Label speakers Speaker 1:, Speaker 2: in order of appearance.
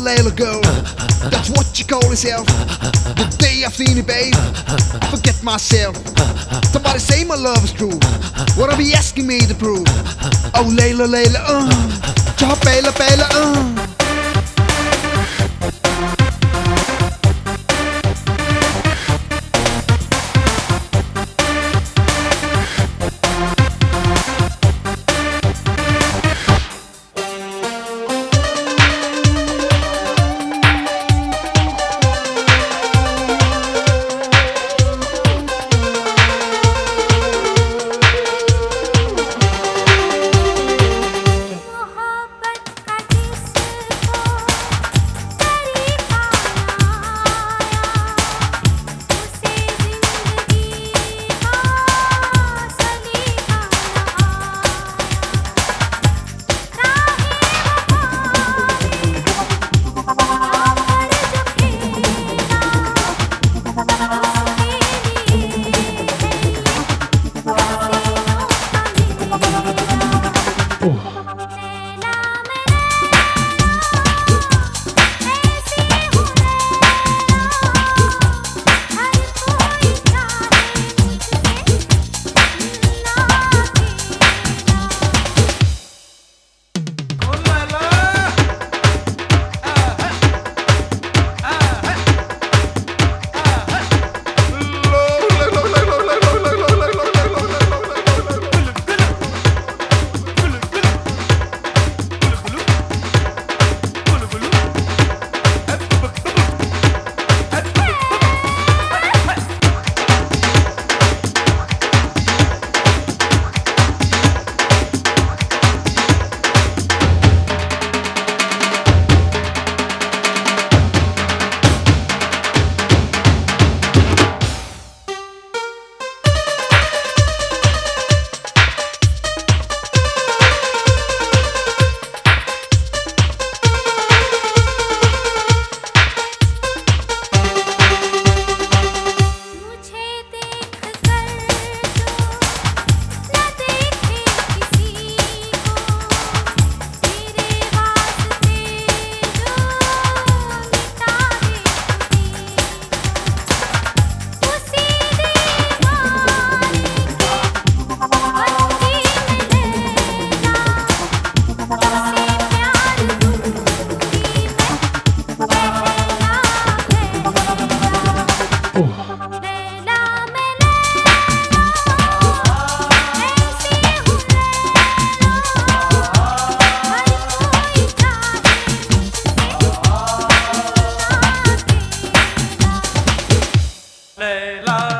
Speaker 1: Layla girl. That's what you call yourself. The day I've seen you, babe, forget myself. Somebody say my love is true. What are you asking me to prove? Oh, Layla, Layla, uh. Chop, Layla, Layla, uh. Layla.